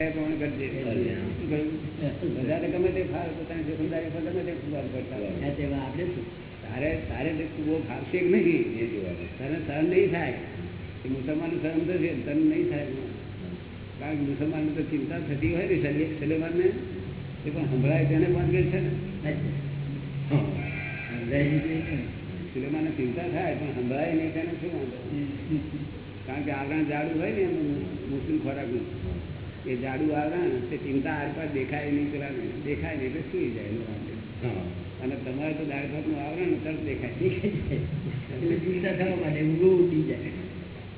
બધાને ગમે તે ફાવે પોતાની જોખમદારી પર ગમે તે ફુગાર કરતા તેમાં આપણે શું? તારે તારે તો તું બહુ ફાવશે નહીં એ જોવાનું તને સહન નહીં થાય એ મુસલમાન સહન થશે તને નહીં થાય. કારણ કે મુસલમાન તો ચિંતા થતી હોય ને સલે- સલેમાનને. એ પણ સંભળાય તેને પણ છે ને. સમજાય છે કે? સુલેમાનને ચિંતા થાય પણ સંભળાય નહીં તેને શું વાંધો? કારણ કે આગળ જાડું હોય ને એમનું મુસ્લિમ ખોરાકનું. એ જાડું ને તે ચિંતા આરપાર દેખાય નહીં પેલા દેખાય નહીં એટલે સુઈ જાય એનો રાત્રે અને તમારે તો દાળ ભાતનું આવરણ તરત દેખાય. દેખાય છે. એટલે ચિંતા થવા માટે ઊંઘ ઉઠી જાય.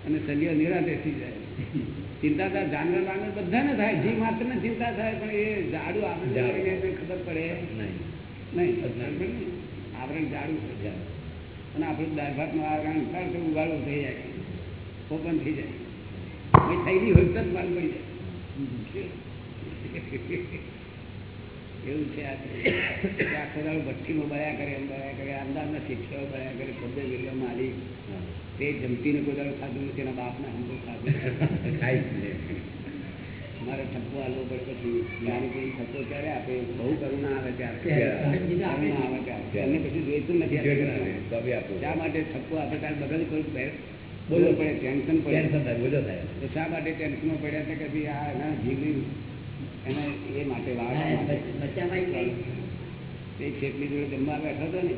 અને સલિયો નિરાતે થઈ જાય. ચિંતા થાય જાનવર વાનવર બધાને થાય. જે માત્ર ને ચિંતા થાય પણ એ ઝાડુ એને ખબર પડે? નહીં. નહીં. આવરણ જાડું છે. અને આપણું દાળ ભાતનું આવરણ ઉગાડો થઈ જાય. ઓપન થઈ જાય. થઈ ગઈ હોય તો જ માલ પડી જાય. એવું છે. આખો દાડો ભઠ્ઠીમાં બળ્યા કરે એમ બળ્યા કરે અંદાજના શિક્ષકો બળ્યા કરે ખબર ગયેલો માલિક તે જમતીને કોઈ દાડો ખાધું નથી એના બાપના હમકો ખાધું ખાઈ મારે ઠપકો આલવો પડે પછી જ્ઞાની કોઈ ઠપકો ક્યારે આપે બહુ કરુણા આવે ત્યારે ત્યારે. આવે ત્યારે અને પછી જોઈતું નથી. શા માટે ઠપકો આપે ત્યારે બધા કોઈ બે- બોલવું પડે ટેન્શન પડે. ટેન્શન થાય, બોજો થાય. તો શા માટે ટેન્શનમાં પડ્યા છે કે ભાઈ આ એના જીવી એને એ માટે વાળવા હા, માટે? બચ- બચ્ચામાં ઈ કઈ? તે શેઠની જોડે જમવા બેઠો હતો ને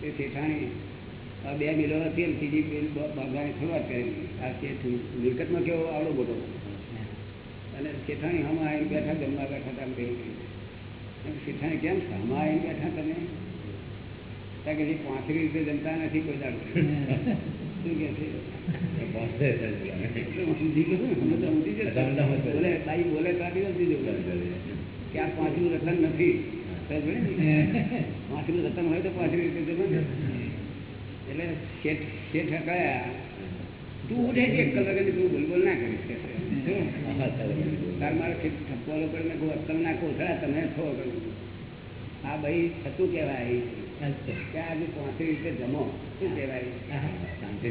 તે શેઠાણી બે મિલો હતી એમ ત્રીજી બાંધવાની શરૂઆત કરેલી આ શેઠ મિલકતમાં કેવો આવડો મોટો. અને શેઠાણી હમ આવીને બેઠા જમવા બેઠા હતા એમ કહ્યું. શેઠાણી કેમ હમા આવીને બેઠા તમે? ત્યાં કે રીતે જમતા નથી કોઈ દાડો. કે ને? અમે તો સમજી ગયા. સમજાવવા જ પડે. બોલે બાઈ બોલે તો આપી નથી જવું કે આ પાંચનું રતન નથી. પાંચનું રતન હોય તો પાંચરી રીતે એટલે શેઠ શેઠ હકાયા. તું ઉઠે છે એક કલાક તું બોલ બોલ ના કરીશ કે તાર મારે કહું અક્કલ ના કોથળા તમે છો. આ ભાઈ થતું કહેવાય. અચ્છા. કે આજે પાંચરી રીતે જમો. શું કહેવાય? છે?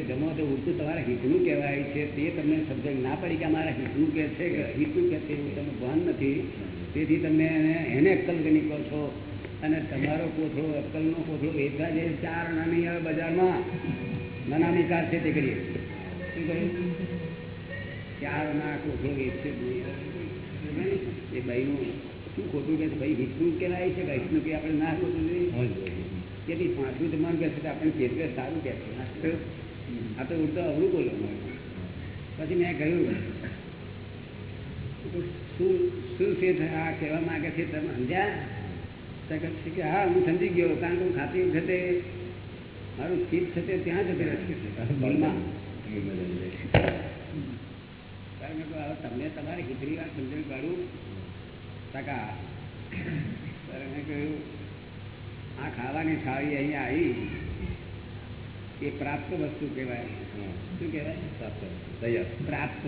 જમો તો ઉડતું તમારા હિતનું કહેવાય છે તે તમને સમજણ ના પડી કે અમારા હિતનું કે છે કે હિતનું કે છે એવું તમને ભાન નથી. તેથી તમે એને એને અક્કલ ગણી કહો છો. અને તમારો કોથળો અક્કલનો કોથળો વેચવા જે ચાર નાની આવે બજારમાં નાનાની કાર છે તે કરીએ. શું કહ્યું? ચાર ના કોથળો વેચશે જ નહીં. એ ભાઈનું શું ખોટું કે ભાઈ હિતનું કહેવાય છે કે હિતનું કે આપણે ના ખોટું નહીં બોલો. પાંચમું જમવાનું કહે છે કે આપણે કેટલે સારું કહે છે. આ તો ઉડતો અવરું બોલો પછી મેં કહ્યું શું શું છે આ કહેવા માગે છે તમે સમજ્યા? કે હા હું સમજી ગયો કારણ કે હું ખાતી વખતે મારું ચીપ છે તે ત્યાં જતી રહેશે બલમાં કારણ કે તમને તમારી ખીચડી વાત સમજણ કાઢું ટકા કહ્યું આ ખાવાની થાળી અહીંયા આવી. એ પ્રાપ્ત વસ્તુ કહેવાય. શું કહેવાય? પ્રાપ્ત તૈયાર. પ્રાપ્ત.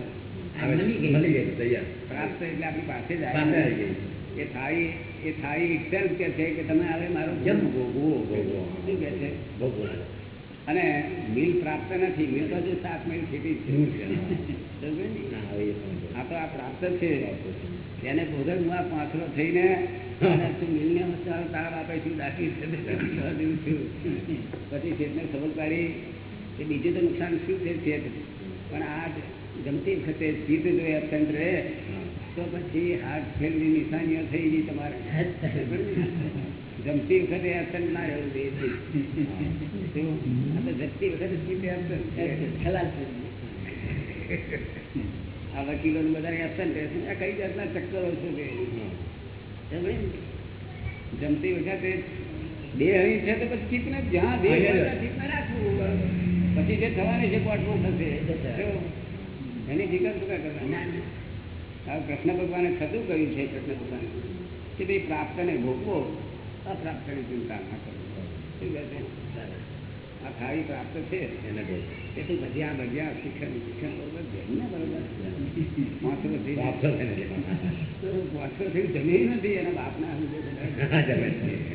પ્રાપ્ત એટલે આપણી પાસે જ આવે આવી. આવી ગઈ. એ થાળી એ થાળી itself કે છે કે તમે હવે મારો જન્મ ભોગવો ભોગવો. શું કે છે? ભોગવો. અને મિલ પ્રાપ્ત નથી. મિલ તો હજુ સાત મિલ ખેતી છે. એ. આ તો આ પ્રાપ્ત છે. એને ભોગર હું આ પાંચરો થઈને તું મિલને તારા બાપે દાખી છે? દઉં છું. પછી શેઠને ખબર પાડી કે બીજું તો નુકસાન શું છે શેઠ પણ આ જમતી વખતે ચિત્ત જો એબસેન્ટ રહે. તો પછી હાથ ફેલની નિશાનીઓ થઈ ગઈ તમારે. જમતી વખતે અસર ના રહેવું જોઈએ. જમતી વખતે ચિત્ત એબસેન્ટ ખલાસ આ વકીલો બધા અસર રહેશે આ કઈ જાતના ચક્કરો છે? જમતી વખતે બે અહીં છે તો પછી ચિત્તને જ્યાં ત્યાં ચિત્તને રાખવું. પછી જે થવાની છે કોર્ટમાં થશે. એની ફિકર શું કાં કરવાની? હવે કૃષ્ણ ભગવાને થતું કહ્યું છે કૃષ્ણ ભગવાન કે ભાઈ પ્રાપ્તને ભોગવો. અપ્રાપ્તની ચિંતા ના કહે છે? આ પ્રાપ્ત છે એને ભજ્યા ભજ્યા શિક્ષણ શિક્ષણ બરોબર? બરોબર થઈ ને. જમે નથી એના બાપના જમે છે.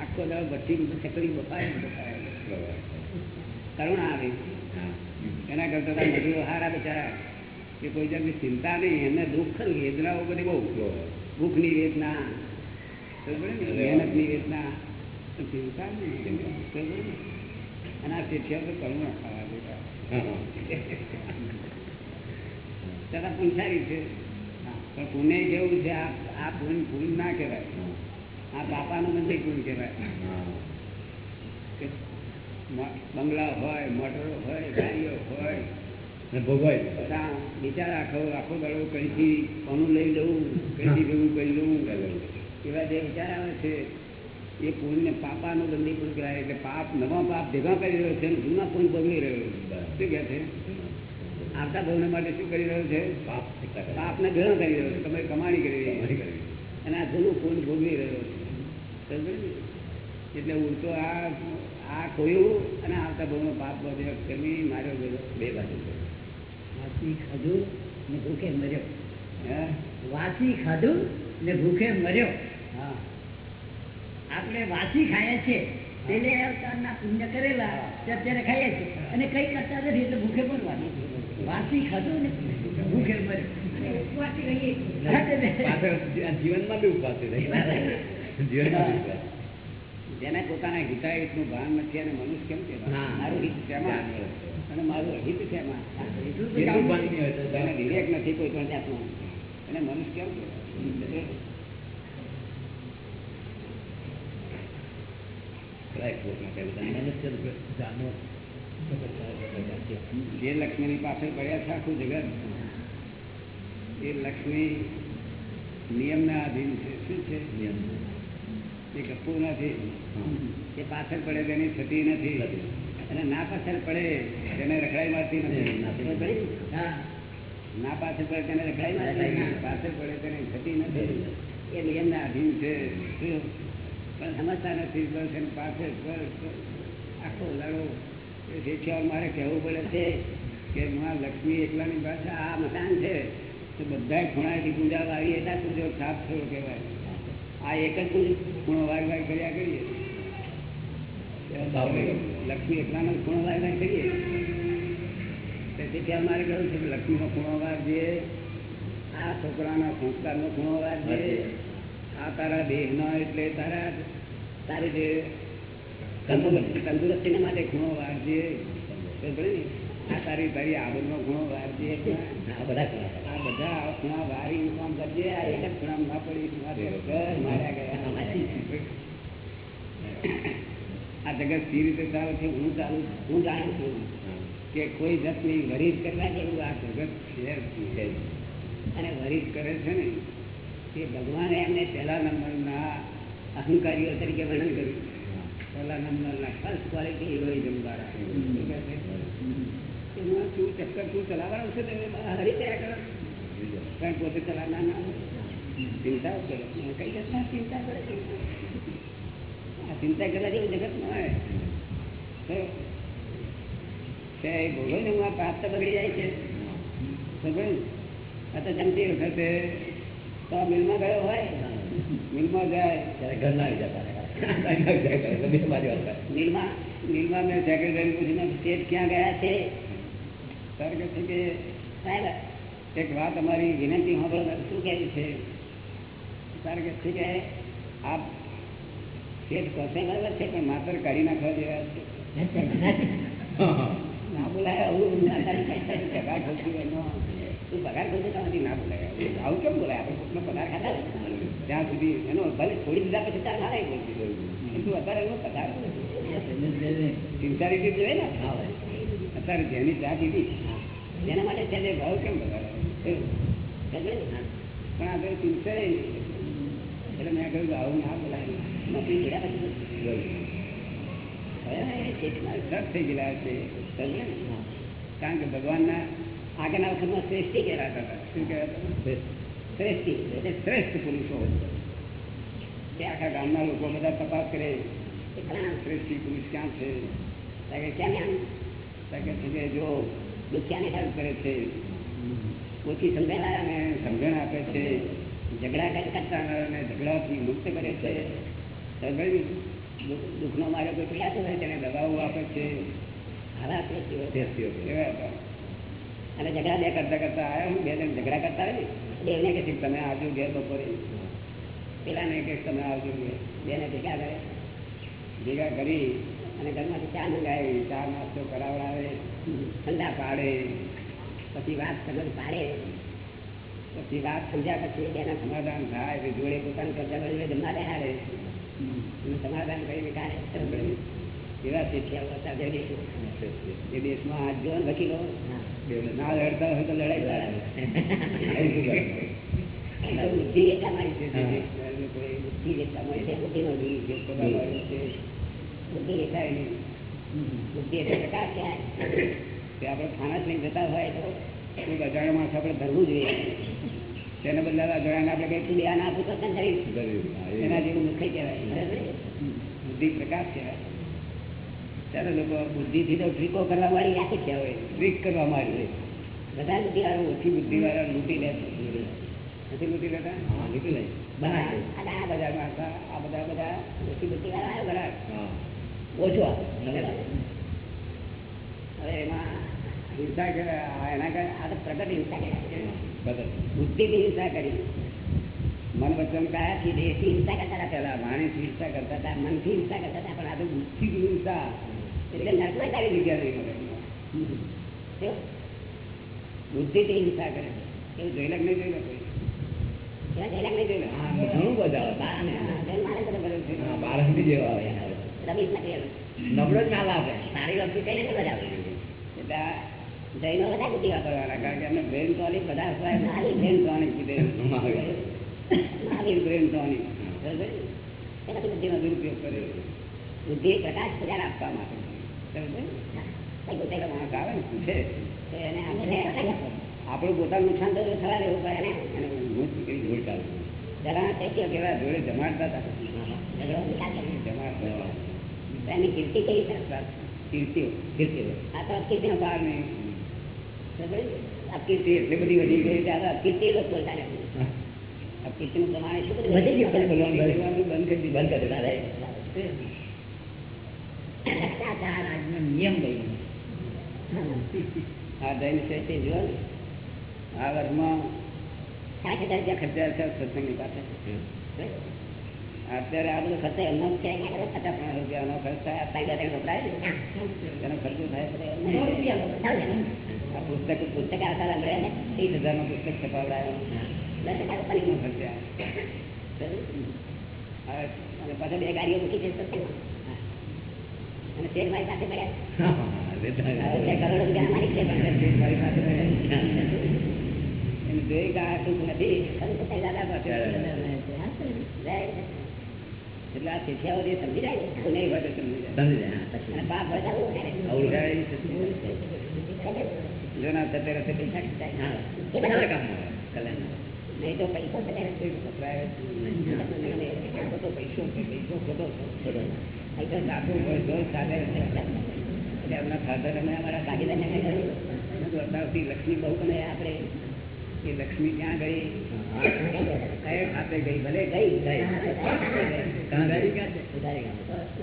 આખો ભઠ્ઠી ચકડી બપાય બપાય. કરુણા આવે. એના કરતા મજૂરો હારા બચારા. કે કોઈ જાતની ચિંતા નહીં એમને દુઃખ વેદનાઓ બધી બહુ. ભૂખની વેદના ને? મહેનતની વેદના ચિંતા ને? અને આ તો કરુણા ખાવા બેટા. હા, હા. તથા પુંસારી છે પણ પુણ્ય કેવું છે આ આ પુણ્ય પુણ્ય ના કહેવાય. આ બાપાનું નથી પુણ્ય કહેવાય. બંગલા હોય મોટરો હોય ગાડીઓ હોય. બિચારા ભોગવાય. આખો આખો દાડો કઈથી કોનું લઈ લઉં કઈથી ભેગું કરી લઉં એવા જે વિચાર આવે છે એ પુણ્ય પાપાનો બંદી પણ કરાય. એટલે પાપ નવા પાપ ભેગા કરી રહ્યો છે અને જૂના પુણ્ય બગડી રહ્યો છે. શું કહે છે? આવતા ભવન માટે શું કરી રહ્યો છે? પાપ. પાપને ભેગા કરી રહ્યો છે. તમે કમાણી કરી રહી. અને આ જૂનું પુણ્ય ભોગવી રહ્યો છે. એટલે હું ઉલટો આ આ ખોયું અને આવતા ભવનો પાપ બધે કરવી માર્યો ગયો. બે બાજુ. વાસી ખાધું ને ભૂખે મર્યો. હે? વાસી ખાધું ને ભૂખે મર્યો. હા. આપણે વાસી ખાઈએ છીએ. પેલે અવતારના પુણ્ય કરેલા અત્યારે ખાઈએ છીએ. અને કઈ કરતા નથી એટલે ભૂખે મરવાનું. વાસી ખાધું ને ભૂખે મર્યો. વાસી રહીએ પાછળ આ જીવનમાં બી ઉપવાસ જીવનમાં જેને પોતાના હિતાહિતનું ભાન નથી અને મનુષ્ય કેમ કે હા. મારું હિત શેમાં? અને મારું અહિત શેમાં? વિવેક નથી કોઈ પણ જાતનો. અને મનુષ્ય કેમ કે Right, લોકોને કહેવું છે. મનુષ્ય રૂપે જાનો જે લક્ષ્મીની પાછળ પડ્યા છે આખું જગત. એ લક્ષ્મી નિયમના આધીન છે. શું છે? નિયમ. એ ગપ્પુ નથી. એ પાછળ પડે તેની થતી નથી. અને ના પાછળ પડે તેને રખડાઈ મારતી નથી. ના પાછળ પડે. તેને રખડાઈ મારતી પાછળ પડે તેને થતી નથી. એ નિયમના આધીન છે. શું? પણ સમજતા નથી બસ એને પાછળ બસ બસ. આખો લડો. એ મારે કહેવું પડે છે કે માં લક્ષ્મી એકલાની પાસે આ મકાન છે તો બધા ખૂણાથી પૂજા વાળી એટલા પૂજો સાફ થયો કહેવાય. આ એક જ ખૂણો વાર વાર કર્યા કરીએ. લક્ષ્મી એકલાનો ખૂણો વાર વાર કરીએ. તેથી ત્યાં મારે કહ્યું છે કે લક્ષ્મીનો ખૂણો વાગજે આ છોકરાના સંસ્કારનો ખૂણો વાગજે આ તારા દેહનો એટલે તારા તારી જે તંદુરસ્તી માટે ખૂણો વાળજે આ તારી તારી આવડનો ખૂણો વાળજે આ બધા આ બધા ખૂણા વારી કામ કરજે. આ એક જ ખૂણા ના પડી માર્યા ગયા. આ જગત સી રીતે ચાલે છે? હું ચાલુ હું જાણું છું કે કોઈ જાતની વરીજ કરવા જેવું આ જગત છે અને વરીજ કરે છે ને તે ભગવાને એમને પહેલા નંબરના અહંકારીઓ તરીકે વર્ણન કર્યું. પહેલા નંબરના ફર્સ્ટ ક્વોલિટી હિરોઇઝમ દ્વારા શું? કે હું તું ચક્કર તું ચલાવવાનું છે તમે? હરી કર્યા કરો. કારણ પોતે ચલાવનાર ના ચિંતા કરો. કઈ જાતના ચિંતા કરે આ ચિંતા કરવા જેવું જગત ન હોય તો પ્રાપ્ત બગડી જાય છે. ને? આ તો જમતી વખતે તો આ મિલમાં ગયો હોય? મિલમાં જાય. ત્યારે ઘર ના આવી જતા આવી જાય. ગમે તે મારી વાત કરે. મિલમાં મિલમાં મેં સેક્રેટરી પૂછીને શેઠ ક્યાં ગયા છે? સર કહે છે કે સાહેબ એક વાત અમારી વિનંતી સાંભળો શું કહેવું છે? સર કહે છે કે આપ કસે બરાબર છે પણ માત્ર કાઢી નાખવા જેવા છે? ના બોલાય આવું પાસે પગાર એનો તું પગાર તમારી ના બોલાય. આવું. કેમ બોલાય? આપણે કોકનો પગાર ખાતા. ત્યાં સુધી એનો ભલે છોડી દીધા પછી તાર બોલતી અત્યારે એનો પગાર સિન્સારિટી જોઈએ ને. અત્યારે જેની ચા પીધી. તેના માટે તેને ભાવ કેમ બગાડે? પણ આગળ સિન્સરે એટલે મેં કહ્યું કે આવું ના બોલાય. નોકરી મળ્યા પછી થઈ ગયેલા છે? કારણ કે ભગવાનના આગળના વખતમાં શ્રેષ્ઠી કહેવાતા હતા શું કહેવાતા હતા? શ્રેષ્ઠી એટલે શ્રેષ્ઠ પુરુષો તે આખા ગામના લોકો બધા તપાસ કરે કે ફલાણા શ્રેષ્ઠી પુરુષ ક્યાં છે તો કે ક્યાં આમ તો કે છે કે જો દુખ્યાને હેલ્પ કરે છે ઓછી સમજણાને સમજણ આપે છે ઝઘડા કરનારાને ઝઘડાથી મુક્ત કરે છે સમજાયું? દુઃખ- દુઃખનો માર્ગ કોઈ પીડાતો હોય તેને દવાઓ આપે છે આવા ટેસ્ટીઓ. ટેસ્ટીઓ છે. એવા હતા અને ઝઘડા બે કરતા કરતા આવ્યા. હું બે જણ ઝઘડા કરતા ને બેને કે તમે આવજો ઘેર બપોરે. પેલા ને કે તમે આવજો ઘેર બેને ભેગા કરે ભેગા કરી અને ઘરમાંથી ચા મંગાવી. ચા નાસ્તો કરાવડાવે ઠંડા પાડે પછી વાત સમજ પાડે. પછી વાત સમજ્યા પછી એના સમાધાન થાય. જોડે પોતાનું કરતા જોડે હારે સમાધાન કરીને કાઢે એવા શીખ્યા હતા જે દેશો દેશમાં આજ જો વકીલો. ના લડતા હોય તો લડાઈ લડાય બુદ્ધિ એટલા મારી છે બુદ્ધિ એટલા મારી છે. બુદ્ધિનો ગુરુ છે પોતાનો છે. બુદ્ધિ દેખાય બુદ્ધિ એટલે પ્રકાશ કહેવાય કે આપણે ખાના લઈને જતા હોય તો કોઈ અજાણ્યો માણસ આપણે ધરવું જોઈએ. તેને બદલે અજાણ્યાને આપણે કંઈક તું ધ્યાન આપું તો. એના જેવું મુખ્ય કહેવાય. બુદ્ધિ પ્રકાશ કહેવાય. ત્યારે લોકો બુદ્ધિથી તો ટ્રીકો કરવા વાળી રાખી છે હવે ટ્રીક કરવા માંડી બધા બુદ્ધિ વાળા ઓછી બુદ્ધિ વાળા લૂંટી લે નથી લૂંટી લેતા? હા, નીકળી જાય. બનાવે આ આ બજારમાં હતા આ બધા બધા ઓછી બુદ્ધિ વાળા આવ્યો ઘરાક ઓછો હવે એમાં હિંસા કરે આ એના કરે આ તો પ્રગટ હિંસા કરે. બુદ્ધિથી હિંસા કરી. મન વચન કાયાથી દેહથી હિંસા કરતા હતા. પહેલા વાણીથી હિંસા કરતા હતા મનથી હિંસા કરતા હતા પણ આ તો બુદ્ધિથી હિંસા. એટલે જગ્યા હિંસા કરે. એવું નહીં જોયેલા કોઈ? નહીં જોયેલા? ઘણું બધા બારંગી જેવા. નબળો જ. સારી વસ્તુ કઈ નથી જૈનો બધા બુદ્ધિ વાપરવાના કારણ કે એમને બ્રેન ટોનિક બધા અપાય બ્રેન ટોનિક કીધેલું મહાવીર. Mahavir brain tonic. એનાથી બુદ્ધિનો દુરુપયોગ કર્યો. બુદ્ધિ પ્રકાશ પ્રચાર આપવા માટે. આપણે પોતાનું નુકસાન થયું થવા દેવું પડે અને હું નીકળી ભૂલ ચાલુ જરા ચૈત્ય કેવા જોડે જમાડતા હતા? એની કીર્તિ કઈ કીર્તિઓ કીર્તિ. આ તો અકીર્તિનો ભાગ નહીં? અકીર્તિ એટલી બધી વધી ગઈ છે અકીર્તિ લોકો બોલતા અકીર્તિનું પ્રમાણ એટલું બધું વધી ગયું. કરી. બંધ કરી નિયમ આ ને. આ વર્ષમાં હજાર રૂપિયા ખર્ચા છે સત્સંગની પાસે અત્યારે આ બધો ખર્ચો એમનો જ છે પચાસ પચાસ રૂપિયાનો ખર્ચ થાય સાઈડ વપરાય એનો ખર્ચો થાય. આ પુસ્તક પુસ્તક હતા મળે ને? ત્રીસ હજારનું પુસ્તક છપાવડાયો. દસ હજાર રૂપિયાનો ખર્ચા અને પાછા બે ગાડીઓ મૂકી છે સત્સંગમાં. અને શેર મારી. કલ્યાણ. નહીં તો પૈસો પૈસો પૈસો ખોટો છે. અહીં તો સાચું હોય તો જ સાદે રસ્તે વપરાય. એટલે એમના ફાધર અમે અમારા ભાગીદારને કહ્યું, મેં કીધું, અત્યારથી લક્ષ્મી બહુ ગમે આપણે એ લક્ષ્મી ક્યાં ગઈ કયા ખાતે ગઈ ભલે ગઈ કાં ગઈ?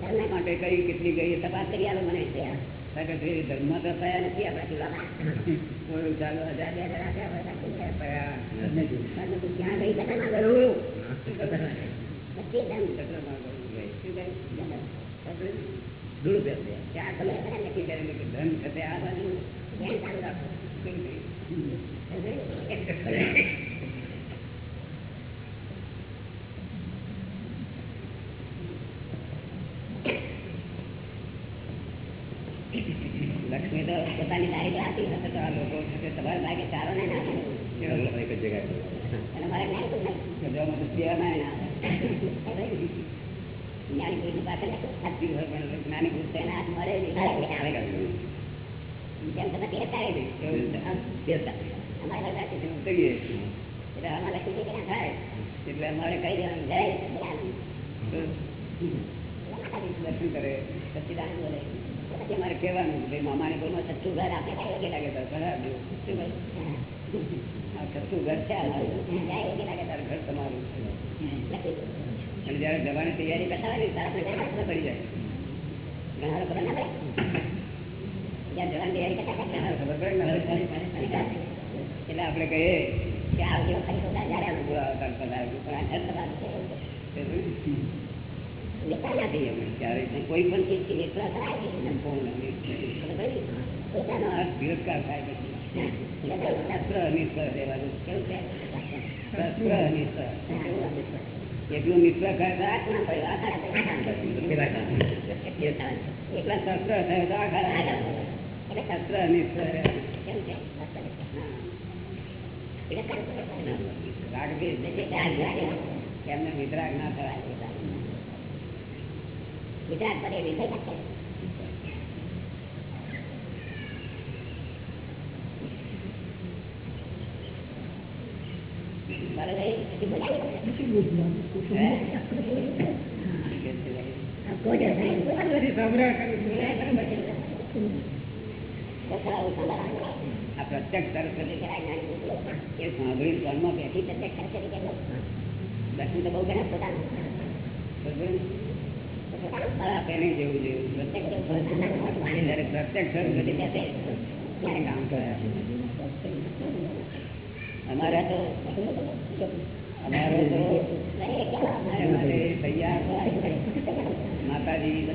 ધર્મ માટે કઈ કેટલી ગઈ એ તપાસ કરી આલો મને કારણ કે જે ધર્મ તો થયા નથી આપણા ચૂલામાં કોઈ ચાલો હજાર બે હજાર આપ્યા હોય તો કોઈ થયા કારણ કે તું ક્યાં ગઈ ચક્રમાં ગયું બધી ધર્મ ચક્રમાં ગયું શું ગયું? ચક્ર. દુરુપયોગ છે. ત્યાં તમે નક્કી કરેલું કે ધન થતે આ બાજુ ધ્યાન ચાલુ રાખો લક્ષ્મી તો પોતાની તારીખ આપી હશે તો આ લોકો તે તમારા ભાગે ચારો ને ના એક જ જગ્યાએ. અને મારે જ્ઞાન કોઈ નહીં દેવામાં ના આવે અમારે ઉતરીએ એટલે અમારે અમારે કહેવાનું કે મામાની કોઈમાં સચ્ચું ઘર આપણે કઈ વાગે લાગે. શું ભાઈ? સચ્ચું ઘર છે ઘર તમારું અને જયારે જવાની તૈયારી હોય ને પડી જાય ઘણા ખબર ના પડે. એટલે આપણે કહીએ કે કોઈ પણ ચીજ? પોતાનો અર્થ. તિરસ્કાર થાય પછી. શસ્ત્ર અનિષ્ફળ રહેવાનું. કેવું છે? શસ્ત્ર એટલું મિત્ર થાય તો આત્મા પડ્યો આખા એટલા ના થવાય પડે આ પ્રત્યક્ષ સરસ્વતી સાંભળી પ્રત્યક્ષ સરસ્વતી દર્શન તો બહુ ઘણા પોતાનું બરોબર ને? આ પેણી જેવું જેવું પ્રત્યક્ષ અને જ્યારે પ્રત્યક્ષ સરસ્વતી બેસે ત્યારે કામ કરે અમારે તો માતાજી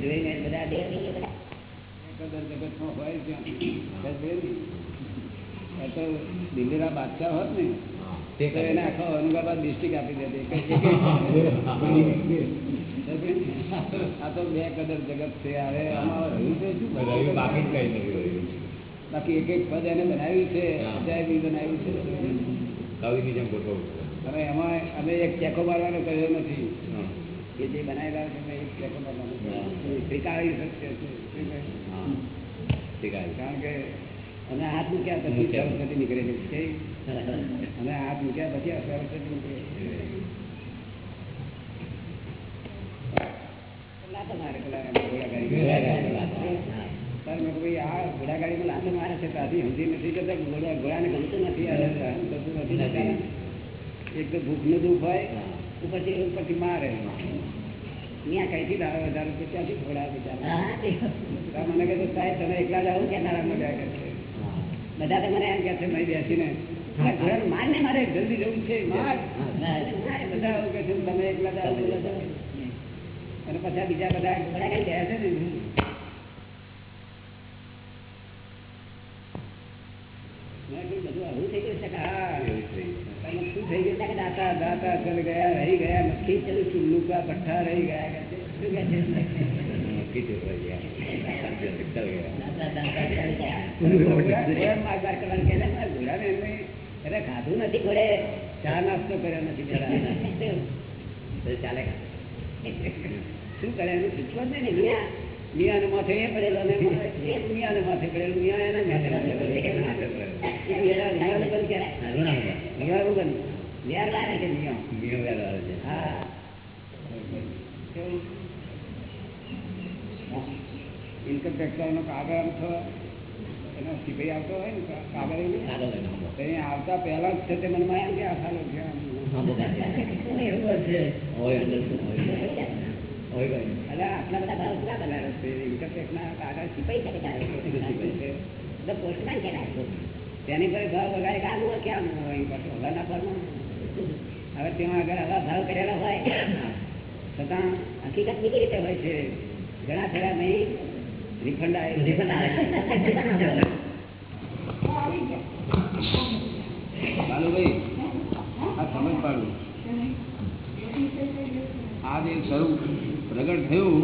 જોઈને બધા દેવી બધા જગતમાં હોય દિલ્હીના બાદશાહ હોત ને તે તો એને આખો અનુગાબાદ ડિસ્ટ્રિક્ટ આપી દે આ તો બે કદર જગત છે હવે. આમાં રહ્યું છે શું? રહ્યું બાકી કઈ નથી બાકી એક એક પદ એને બનાવ્યું છે. અજાયબી બનાવ્યું છે. કવિની જેમ ગોઠવવું હવે એમાં અમે એક ચેકો મારવાનો કહ્યો નથી. કે જે બનાવેલા છે એક ચેકો મારવાનો સ્વીકારી છે. કારણ કે અને હાથ ક્યાં મૂક્યા. સરસ્વતી છે. કે આ મૂક્યા પછી આ સરસ્વતી ને. એક તો ભૂખનું દુઃખ. ઉપરથી ઉપરથી મારે. ત્યાં કઈથી વધારે ત્યાંથી બિચારા મને કહે સાહેબ, તમે એકલા જાઓ કે નારા મજા કે બધા તો મને એમ કે છે મેં બેસીને "આ ઘોડાને માર મારે જલ્દી જવું છે માર મારે બધા એવું કહે છે તમે એકલા જાઓ એકલા જાઓ." અને પછી બીજા બધા ઘોડા કઈ ગયા છે ને બધું આવું થઈ ગયું છે કે હા એવું જ થઈ. તમે શું થઈ ગયું કે દાતા દાતા ચલ ગયા રહી ગયા નક્કી ચલ ચુલ્લુકા ભઠ્ઠા રહી ગયા. શું છે નક્કી. ચાલ ગયા. કરવાનું છે, અરે ખાધું નથી ઘોડે ચા નાસ્તો કર્યો નથી ચાલે. શું કરે એનું પૂછવા જ નહીં ને? મિયા મિયાને માથે એ પડેલો ને મિયાને માથે પડેલો. મિયા એના માથે છે. ઇન્કમ ટેક્સ નો કાગળ આમ થયો. એનો સિપાઈ આવતો હોય ને કાગળ આવો. આવતા પહેલા જ છે તે કે છે? આટલા બધા ભાવ છે? કાગળ સિપાઈ શકે પોસ્ટમેન કહેવાય. તેની પર ભાવ વગાડે કે આનું હોય હવે તેમાં આગળ હવા ભાવ કરેલા હોય છતાં હકીકત બીજી રીતે હોય છે. ઘણા ખરા નહીં રિફંડ આવે રિફંડ આવે. આ સમજ પાડું આ જે સ્વરૂપ પ્રગટ થયું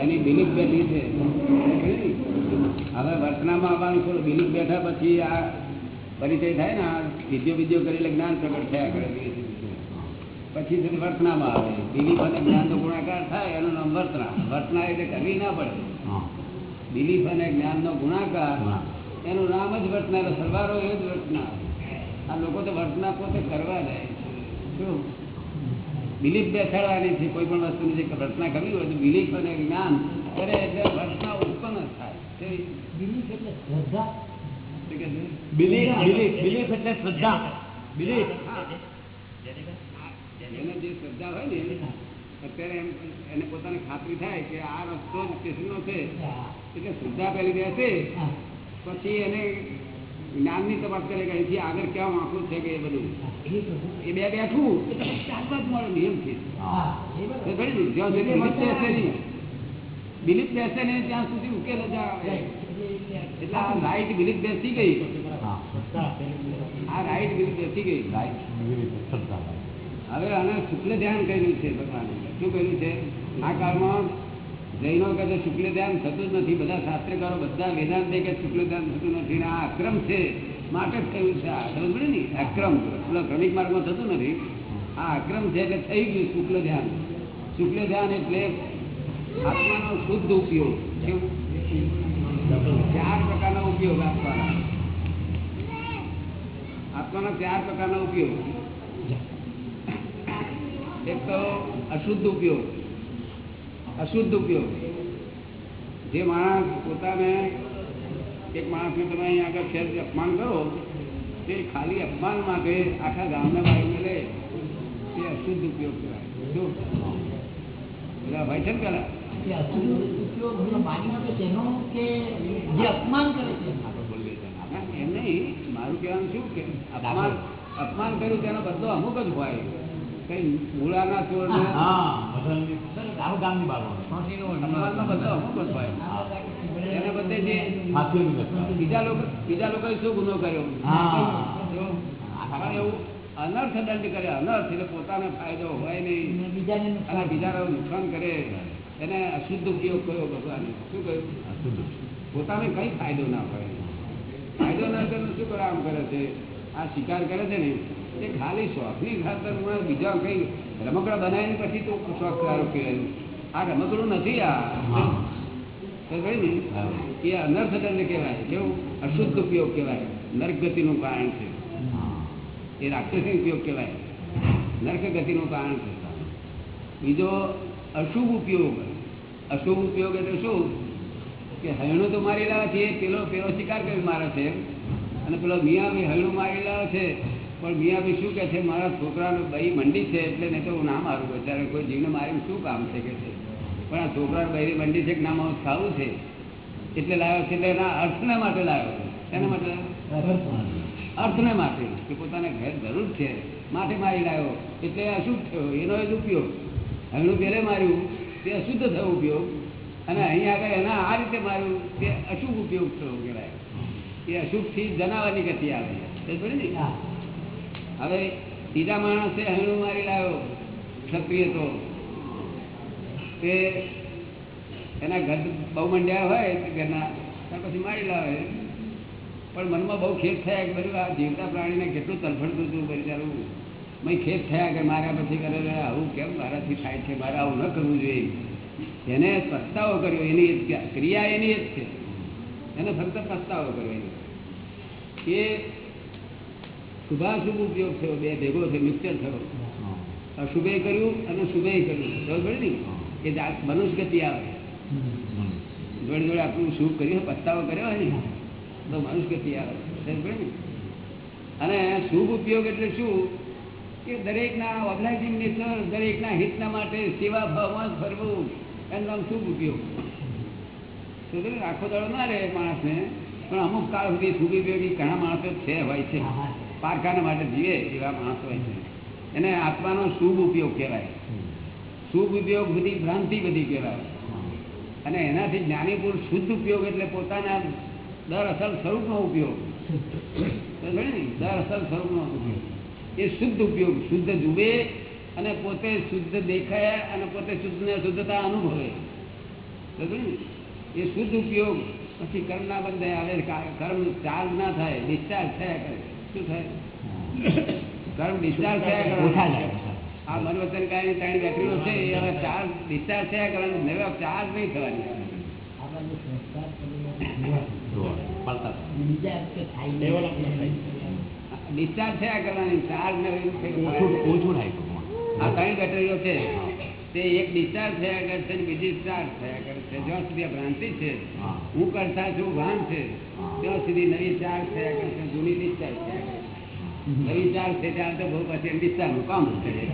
એની બિલીફ બેઠી છે. હવે વર્તનામાં આવવાનું થોડું બિલીફ બેઠા પછી આ પરિચય થાય ને આ વિદ્યો વિદ્યો કરી જ્ઞાન પ્રગટ થયા કરે. પછી વર્તનામાં આવે. બિલીફ અને જ્ઞાનનો ગુણાકાર થાય એનું નામ વર્તના વર્તના એટલે કરવી ના પડે. બિલીફ અને જ્ઞાનનો ગુણાકાર હા. એનું નામ જ વર્તના સરવારો એ જ વર્તના આ લોકો તો વર્તના પોતે કરવા જાય છે. શું? બિલીફ બેસાડવાની છે કોઈ પણ વસ્તુની જે વર્તના કરવી હોય તો બિલીફ અને જ્ઞાન કરે એટલે વર્તના ઉત્પન્ન થાય. બિલીફ બિલીફ બિલીફ એટલે શ્રદ્ધા. બિલીફ. એને જે શ્રદ્ધા હોય ને અત્યારે એમ એને પોતાને ખાતરી થાય કે આ રસ્તો સ્ટેશનનો છે. એટલે શ્રદ્ધા પેલી બેસે પછી એને જ્ઞાનની તપાસ કરે કે અહીંથી આગળ ક્યાં વાંકું છે કે એ બધું એ બે બેઠું એટલે ચાલવા જ મળે નિયમ છે તો ખરી ને? જ્યાં સુધી બિલીફ બેસે નહીં બિલીફ બેસે નહીં ત્યાં સુધી ઉકેલ જ આવે એટલે આ રાઈટ બિલીફ બેસી ગઈ હા આ રાઈટ બિલીફ બેસી ગઈ રાઈટ બિલીફ શ્રદ્ધા હવે આને શુક્લ ધ્યાન કર્યું છે ભગવાને શું કર્યું છે આ કાળમાં જૈનો કહે છે શુક્લ ધ્યાન થતું જ નથી. બધા શાસ્ત્રકારો બધા વેદાંત કે શુક્લ ધ્યાન થતું નથી આ અક્રમ છે. માટે જ કહ્યું છે આ. સમજ ને? અક્રમ ક્રમિક માર્ગમાં થતું નથી. આ અક્રમ છે એટલે થઈ ગયું શુક્લ ધ્યાન શુક્લ ધ્યાન એટલે આત્માનો શુદ્ધ ઉપયોગ? ચાર પ્રકારનો ઉપયોગ આપવાના. આત્માના ચાર પ્રકારના ઉપયોગ. એક તો અશુદ્ધ ઉપયોગ. અશુદ્ધ ઉપયોગ જે માણસ પોતાને એક માણસને તમે અહીં આગળ ખેર અપમાન કરો તે ખાલી અપમાન માટે આખા ગામને વાળીને લે તે અશુદ્ધ ઉપયોગ કહેવાય શું બધા ભાઈ છે ને પેલા ના, એમ નહીં મારું કહેવાનું શું કે અપમાન અપમાન કર્યું તેનો બદલો અમુક જ હોય કઈ મૂળાના ચોર બદલે જે સાચું નથી બીજા લોકો બીજા લોકો શું ગુનો કર્યો? એવું અનર્થ દંડ કરે અનર્થ એટલે પોતાને ફાયદો હોય નહીં. અને બીજાને નુકસાન કરે. એને અશુદ્ધ ઉપયોગ કર્યો ભગવાને. શું કહ્યું પોતાને કઈ ફાયદો ના હોય. ફાયદો ના કરે તો શું કરે આમ કરે છે? આ શિકાર કરે છે ને? એ ખાલી શોખની ખાતર હું બીજા કઈ રમકડા બનાવીને પછી તો શોખ સારો કહેવાય આ રમકડું નથી આ. એ અનર્થદંડ કહેવાય. કેવું? અશુદ્ધ ઉપયોગ કહેવાય. નર્ક ગતિનું કારણ છે. એ રાક્ષસી ઉપયોગ કહેવાય. નર્ક ગતિનું કારણ છે. બીજો અશુભ ઉપયોગ. અશુભ ઉપયોગ એટલે શું? કે હૈણું તો મારી લાવે છે પેલો પેલો શિકાર કરી મારે છે અને પેલો મિયા હૈણું મારી લાવે છે. પણ મિયા ભાઈ શું કહે છે, મારા છોકરાનો બઈ મંડી છે એટલે નહીં તો હું ના મારું બચારે, કોઈ જીવને મારી શું કામ છે કે છે? પણ આ છોકરા બૈરી મંડી છે કે ના, મારું સારું છે? એટલે લાવ્યો છે, એટલે એના અર્થને માટે લાવ્યો એના માટે અર્થને માટે, કે પોતાને ઘેર જરૂર છે. માટે મારી લાવ્યો. એટલે અશુદ્ધ થયો? એનો જ ઉપયોગ. હમણું પેલે માર્યું, તે અશુદ્ધ થયો ઉપયોગ. અને અહીં આગળ એના આ રીતે માર્યું, તે અશુભ ઉપયોગ થયો કહેવાય. એ અશુભથી જનાવાની ગતિ આવે સમજ પડી ને? હવે બીજા માણસે હણું મારી લાવ્યો ક્ષત્રિય તો. તે એના ઘર બહુ મંડ્યા હોય ઘરના, ત્યાર પછી મારી લાવે. પણ મનમાં બહુ ખેત થયા કે બધું આ જીવતા પ્રાણીને કેટલું તલફડતું હતું બિચારું. મેં ખેત થયા કે મારા પછી કરે "અરે આવું કેમ મારાથી થાય છે, મારે આવું ન કરવું જોઈએ. એને પસ્તાવો કર્યો, એની ક્રિયા એની જ છે. એને ફક્ત પસ્તાવો કર્યો એની. એ શુભાશુભ ઉપયોગ થયો બે ભેગો થયો. મિક્સર થયો અશુભે કર્યું અને શુભે કર્યું. બરોબર ને? એ જાત મનુષ્ય ગતિ આવે. જોડે જોડે આપણું શુભ કર્યું પસ્તાવો કર્યો હોય ને? તો મનુષ્ય ગતિ આવે. ખબર પડે ને? અને શુભ ઉપયોગ એટલે શું? કે દરેકના ઓર્ગનાઇઝિંગ નેચર દરેકના હિતના માટે સેવા ભાવમાં ફરવું. એનું નામ શુભ ઉપયોગ. આખો દાડો ના રહે માણસને. પણ અમુક કાળ સુધી શુભ ઉપયોગી ઘણા માણસો છે હોય છે. પારખાના માટે જીવે એવા માણસ હોય છે. એને આત્માનો શુભ ઉપયોગ કહેવાય. શુભ ઉપયોગ બધી ભ્રાંતિ બધી કહેવાય. અને એનાથી જ્ઞાની પુરુષ શુદ્ધ ઉપયોગ એટલે પોતાના દર અસલ સ્વરૂપનો ઉપયોગ. દર અસલ સ્વરૂપનો ઉપયોગ. એ શુદ્ધ ઉપયોગ, શુદ્ધ જુએ અને પોતે શુદ્ધ દેખાય અને પોતે શુદ્ધ ને શુદ્ધતા અનુભવે? એ શુદ્ધ ઉપયોગ પછી કર્મના બંધ આવે કર્મ ચાર્જ ના થાય, ડિસ્ચાર્જ થયા કરે. શું થાય કર્મ ડિસ્ચાર્જ થયા કરે આ મન વચન કાયની ત્રણ બેટરીઓ છે એ હવે ચાર્જ ડિસ્ચાર્જ થયા કરવાનું. નવા ચાર્જ નહીં થવાની. ડિસ્ચાર્જ થયા કરવાની. ચાર્જ ને એવું કંઈક ઓછું થાય. ઓછું થાય ટૂંકમાં. આ ત્રણ બેટરીઓ છે. તે એક ડિસ્ચાર્જ થયા કરશે છે બીજી ચાર્જ થયા કરશે જ્યાં સુધી આ ભ્રાંતિ છે હું. કરતા છું ભાન છે ત્યાં સુધી નવી ચાર થયા કરશે જૂની ડિસ્ચાર્જ થયા છે ત્યાં તો બહુ પછી ડિસ્ચાર્જનું કામ કરે.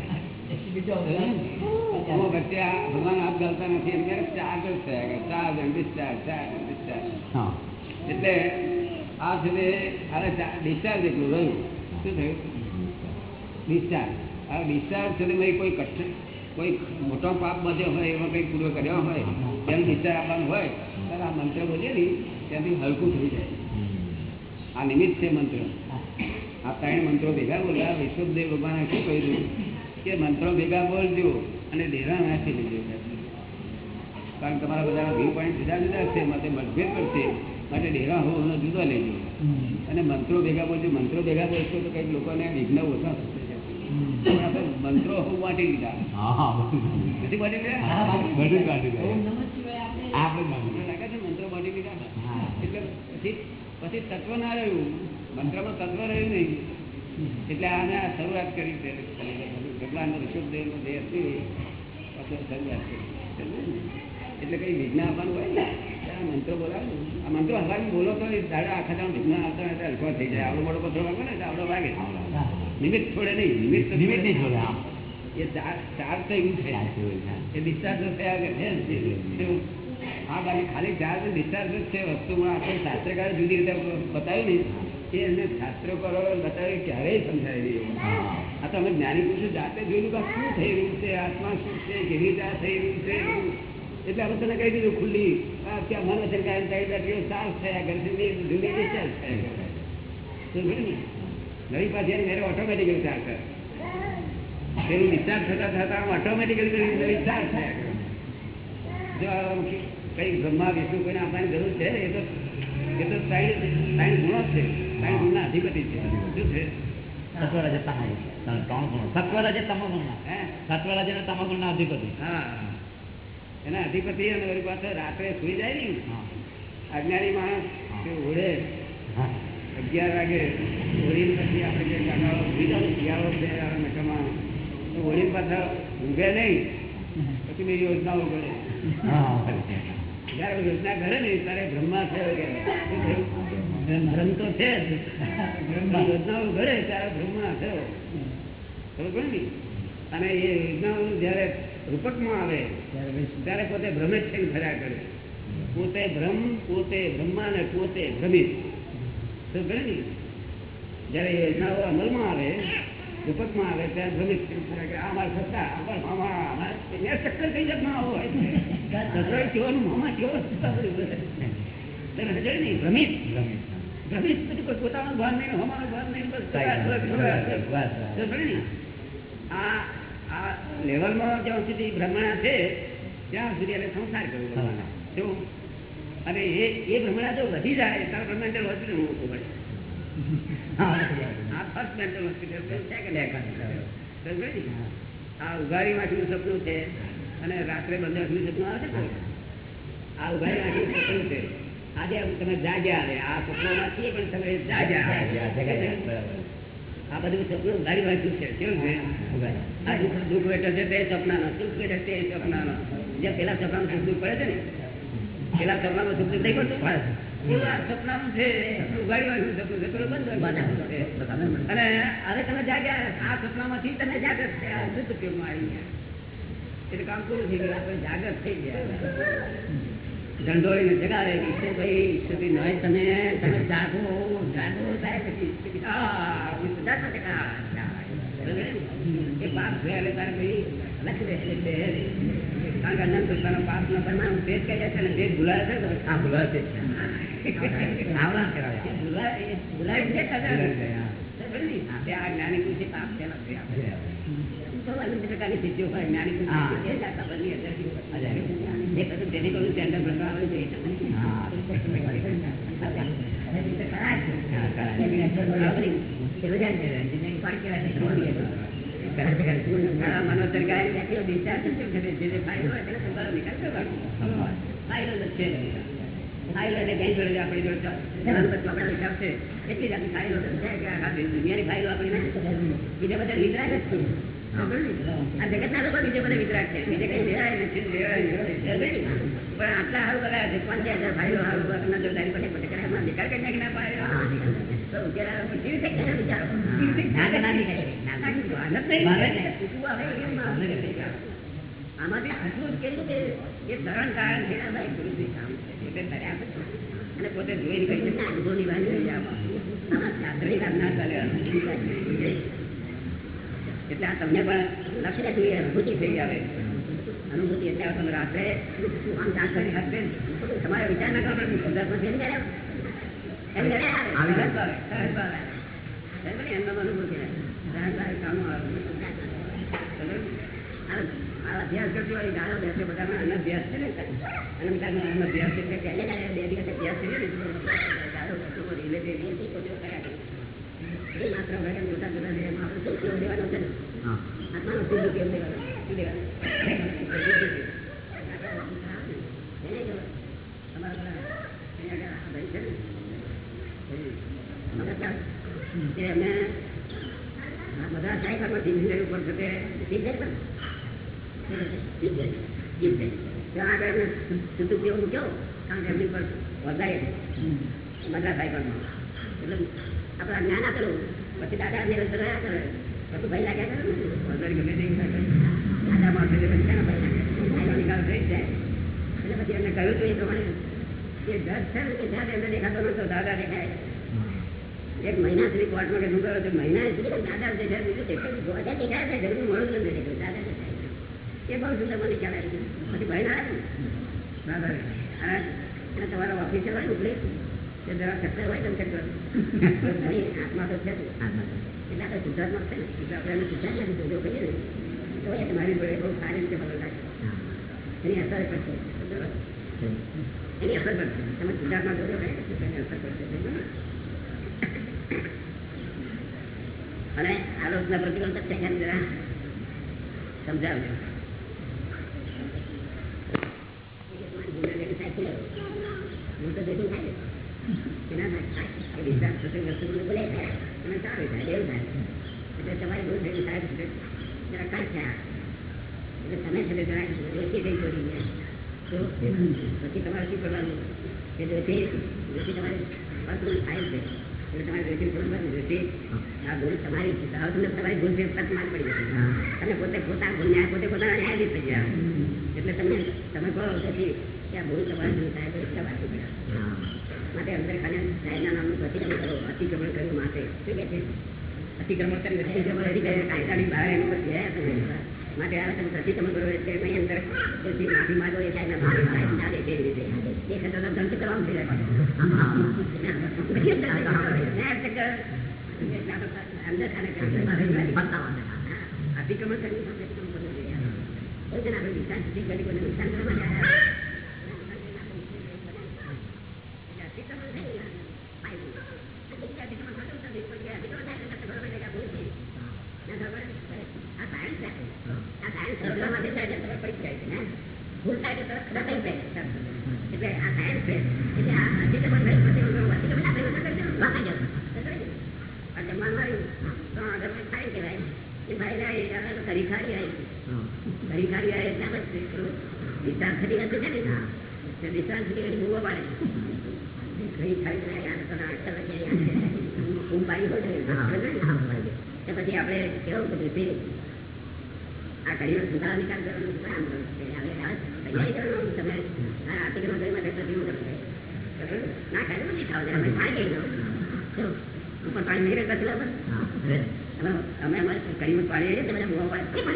વચ્ચે ભગવાન હાથ ગાલતા નથી એમ કે ચાર્જ જ થયા ચાર્જ ડિસ્ચાર્જ ચાર્જ ડિસ્ચાર્જ એટલે આ છે ડિસ્ચાર્જ એટલું રહ્યું. શું થયું? ડિસ્ચાર્જ આ ડિસ્ચાર્જ છે તે કોઈ કઠિન કોઈ મોટો પાપ બધ્યો હોય એમાં કંઈ પૂરો કર્યો હોય તેમ ડિસ્ચાર્જ આપવાનું હોય ત્યારે આ મંત્ર બોલીએ ને ત્યાંથી હલકું થઈ જાય. આ નિમિત્ત છે મંત્ર. આ ત્રણ મંત્રો ભેગા બોલ્યા વિશ્વદેવ ભગવાને શું કહ્યું? કે મંત્રો ભેગા બોલજો અને ડેરા નાખી લેજો. કારણ કે તમારા બધા વ્યૂ પોઈન્ટ જુદા જુદા છે માટે મતભેદ પડશે માટે ડેરા હોવાનો જુદો લેજો. અને મંત્રો ભેગા બોલજો. મંત્રો ભેગા બોલશો તો કંઈક લોકોને વિઘ્ન ઓછા થશે. મંત્રો હું વાંટી લીધા. નથી વાંટી લીધા. આપણે મંત્રો વાંટી લીધા. એટલે પછી પછી તત્વ ના રહ્યું. મંત્રમાં તત્વ રહ્યું નહીં. એટલે આને આ શરૂઆત કરી છે. ભગવાન ઋષભદેવનો જે હતી શરૂઆત કરી. એટલે કઈ વિઘ્ન આપવાનું હોય ને? આ મંત્રો બોલાવો. આ મંત્ર હવારી બોલો તો દાડા આખા દાડા વિઘ્ન આવતા હોય તો થઈ જાય. આવડો મોટો પથ્થર વાગે ને તો આવડો વાગે. નિમિત્ત છોડે નહીં. નિમિત્ત તો નિમિત્ત નહીં છોડે. એ ચાર ચાર થયું. છે સાચું એ ડિસ્ચાર્જ થયા કે છે હા બાકી ખાલી ચાર્જ ડિસ્ચાર્જ છે. વસ્તુમાં આપણે શાસ્ત્રકારે જુદી રીતે બતાવ્યું ને. એ એમને શાસ્ત્રકારો બતાવ્યું ક્યારેય સમજાય નહીં આ તો અમે જ્ઞાની પુરુષો જાતે જોયેલું કે શું થઈ રહ્યું છે? આત્મા શું છે? કેવી રીતે આ થઈ રહ્યું છે? એટલે અમે તને કહી દીધું ખુલ્લી. આ ત્યાં મનો છે કાયમ કઈ બેઠી ચાર્જ થયા કરે છે. ને જુદી ડિસ્ચાર્જ થયા કરે શું ને? નવી પાછી મેરે ઓટોમેટિકલી ચાર્જ કરે પેલું ડિસ્ચાર્જ થતા થતા ઓટોમેટિકલી ડિસ્ચાર્જ થયા. કરે જો આ કઈ બ્રહ્મા વિષ્ણુ કોઈને આપવાની જરૂર છે એ તો એ તો સાઈડ સાઈડ ગુણો જ છે. ગુણના અધિપતિ છે. શું છે? સત્વરજ ત્રણ ગુણો. સત્વરજ તમોગુણના. હે? સત્વરજ અને તમોગુણના અધિપતિ. હા. એના અધિપતિ અને વળી પાછો રાત્રે સુઈ જાય ને. અજ્ઞાની માણસ ઓળે અગિયાર વાગે ઓળી પછી આપણે જે કાકાઓ સુઈ જાવ શિયાળો નકામાં. તો પાછા ઊંઘે નહીં. પછી મેં યોજનાઓ કરે. જયારે યોજના કરે ને ત્યારે બ્રહ્મા થયો? કે? ભ્રમ તો છે ઘડે ત્યારે બ્રહ્મા થયો ખબર ને અને એ યોજનાઓ જયારે રૂપકમાં આવે ત્યારે પોતે ભ્રમે થઈને ફર્યા કરે. પોતે ભ્રમ પોતે બ્રહ્મા ને પોતે ભ્રમિત. ખબર પડે? ને જયારે યોજનાઓ અમલમાં આવે રૂપકમાં આવે ત્યારે ભ્રમિત થઈને ફર્યા કરે. આ મારા સત્તા આ મામા આ ચક્કર થઈ જાતના આવો હોય. કેવાનું મામા કેવો તને સમજાય ને ભ્રમિત. ભ્રમિત પછી પોતાનું ભાન નહીં હમારું ભાન નહીં બસ? આ આ લેવલમાં જ્યાં સુધી ભ્રમણા છે ત્યાં સુધી એને સંસાર કરવો ભગવાને. જો અને એ એ ભ્રમણા જો વધી જાય ત્યારે મેન્ટલ હોસ્પિટલ મૂકવું પડે. આ ફર્સ્ટ મેન્ટલ હોસ્પિટલ આ ઉઘાડી વાંચનું સપનું છે અને રાત્રે બંધ સપનું આવે છે આ ઉઘારી માટીનું સપનું છે. આજે તમે જાગ્યા આવે આ સપનામાં છીએ પણ તમે જાગ્યા. આ બધું સપનું ઉઘાડી વાંચ્યું છે કેવું છે? આ દુઃખ દુઃખ વેઠો છે તે સપનાનો સુખ વેઠે છે તે સપનાનો. જે પેલા સપનામાં સુખ દુઃખ પડે છે ને? પેલા સપનામાં સુખ દુઃખ નહીં પડતું? એવું આ સપનાનું છે ઉઘાડી વાંચ્યું સપનું છે પેલું બંધ વાંચ્યું અને હવે તમે જાગ્યા આ સપનામાંથી તમે જાગૃત થયા શુદ્ધ ઉપયોગમાં આવી ગયા. એટલે કામ પૂરું થઈ ગયું આપણે થઈ ગયા. ઢંઢોળીને જગાડે કે ઈશ્વરભાઈ ઈશ્વરભાઈ નોય તમે તમે જાગો જાગો થાય પછી. એ પાપ થયા તારે ભાઈ લખી દે એટલે બે રે. કારણ કે અનંત પોતાનો પાપ ન ભેદ છે ને ભેદ ભૂલાય છે ને ભૂલાય છે. આવડા કરાય. એ ભૂલાય ભૂલાય છે આ જ્ઞાની પુરુષે પાપ થયેલા અનંત પ્રકારની હોય જ્ઞાની જ જે કહ્યું જે જે જ એટલે જોડે આપણી ફાઇલો દુનિયાની ફાઇલો આપણી બીજા બધા લીધા જ ખબર ને? લોકો બીજે બધા વિતરાગ છે બીજે કઈ લેવાય નથી લેવાય નથી. ખબર ને? પણ આટલા હારું કરાયા છે પંચાયત હજાર હારું એમાં નિકાલ કરી નાખી કરે કરે? કરી નહીં. આમાંથી આટલું જ કેવી કે એ તરણ કારણ છે, કામ છે. અને પોતે જોઈને કહી અનુભવની વાત શાસ્ત્રીય વાત ના ચાલે. એટલે આ તમને પણ લક્ષ્ય જોઈએ અનુભૂતિ થઈ આવે અનુભૂતિ એટલે તમે રાત્રે આમ જાણ કરી હશે તમારે વિચાર ના કરો પણ ત્યારે એમ ત્યારે આવે. આવી જાય. સહજ ભાવે, સહજ ભાવે. સમજ્યો ને? એમનામ અનુભૂતિ અભ્યાસ કરતી વાળી ગાળો બેસે બધામાં અભ્યાસ છે ને અને બધામાં છે બે દિવસ અભ્યાસ કરીએ ને ગાળો એટલે તે દિવસ તો જો કર્યા કરે. એ માત્ર વગર જોતા જુદા જે એમાં આપણે શું દેવાનો છે આત્માનો શુદ્ધ ઉપયોગ લેવાનો. શું લેવાનો? છે બધા સાયકલમાંથી engineering ઉપર છે તે જાય પણ. શીખે. શીખે. ત્યાં આગળ એમને શુદ્ધ કેવું મૂક્યો કારણ કે એમની પર વધારે મદ્રાસ સાયકલમાં એટલે આપણે આ જ્ઞાન આપેલું પછી દાદા નિરંતર રહ્યા કરે. પછી ભાઈ લાગ્યા કરે ગમે તે દાદા નિકાલ થઈ જાય. એટલે પછી એમને કહ્યું હતું એ પ્રમાણે છે ને જ્યાં એમને દેખાતો નતો દાદા દેખાય. એક મહિના સુધી કોર્ટમાં કે શું કરો છો મહિના સુધી દાદા દેખાય. બીજું દેખાય ગોજા દેખાય છે? ઘરનું મળું નથી દેખાયું દાદા દેખાય. એ બહુ સુંદર મને ખ્યાલ આવી પછી ભાઈ ના? દાદા તમારા ઓફિસર હોય ઉપડી. જરા ચક્કર હોય તેમ આત્મા તો છે જ. એટલે આપણે છે. ને એટલે આપણે એને શુદ્ધાત્મા થી જોજો કહીએ ને તો એ તમારી જોડે બહુ સારી રીતે બદલ લાગશે એની અસર પડશે એની અસર પડશે તમે શુદ્ધાત્મા જોજો ને તો એની અસર પડશે? અને આલોચના પ્રતિબંધ છે જરા સમજાવજો હું તો ભેગું થાય તમારી ભૂલ થાય છે જરા પછી તમારે શું કરવાનું કે તમારે તમારે આ ભૂલ તમારી તમારી ભૂલ છે પડી જશે તમે પોતે પોતા ન્યાય પોતે પોતાના થઈ એટલે તમે તમે કહો પછી કે આ ભૂલ તમારી ભૂલ થાય માટે અંદર સાહેબના નામનું અતિક્રમણ કરો અતિક્રમણ કર્યું માટે શું કે છે? અતિક્રમણ કરી અતિક્રમણ કાયદાની બહાર એનું ગયા માટે આ તમે અતિક્રમણ કરો એટલે એની અંદર પછી માફી માંગો એ સાહેબના માફી માંગે. ના દે તે રીતે. એ ખતરનો ધમકી કરવાનું થઈ જાય અંદર અતિક્રમણ કોઈ આપણે વિચાર કરી નુકસાન કરવા માટે થતી ને તો છે ઊંઘ પાડી હોય તો પછી આપણે કેવું બધું આ કડીનો સુધારા નિકાલ કરવાનો તૈયારી કરવાનું તમે આર્ટિકલમાં માટે કરશે. ના તો નથી ખાવ પાણી? ઉપર પાણી પેલા પર અમે અમે અમારે કડીમાં પાણી રહીએ તમે ભૂવા પાડે પડે.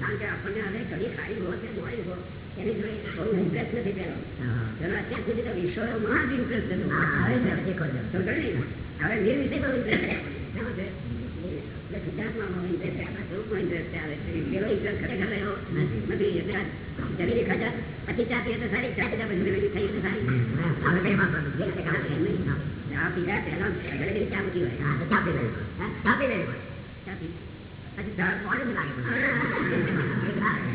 કારણ કે આપણને હવે કડી ખાઈ ગયો છે મોડી ગયો એની જોડે બહુ ઇન્ટરેસ્ટ નથી પેલો પેલો અત્યાર સુધી તો વિશ્વમાં જ ઇન્ટરેસ્ટ હતો. હવે નિર્વિષય બહુ ઇન્ટરેસ્ટ શેમાં છે? ઇન્ટરેસ્ટ આપણા સ્વરૂપમાં ઇન્ટરેસ્ટ આવે છે. પેલો ઇન્ટરેસ્ટ ખરેખર રહ્યો? નથી એટલે જમીની ખાતા પછી ચા પીએ તો સારી ચા પીધા પછી થઈ તો સારી. ચા પીધા પહેલા ઘરે ચા મૂકી હોય? ચા પી ચા પી ચા પછી ચા પાણી લાગે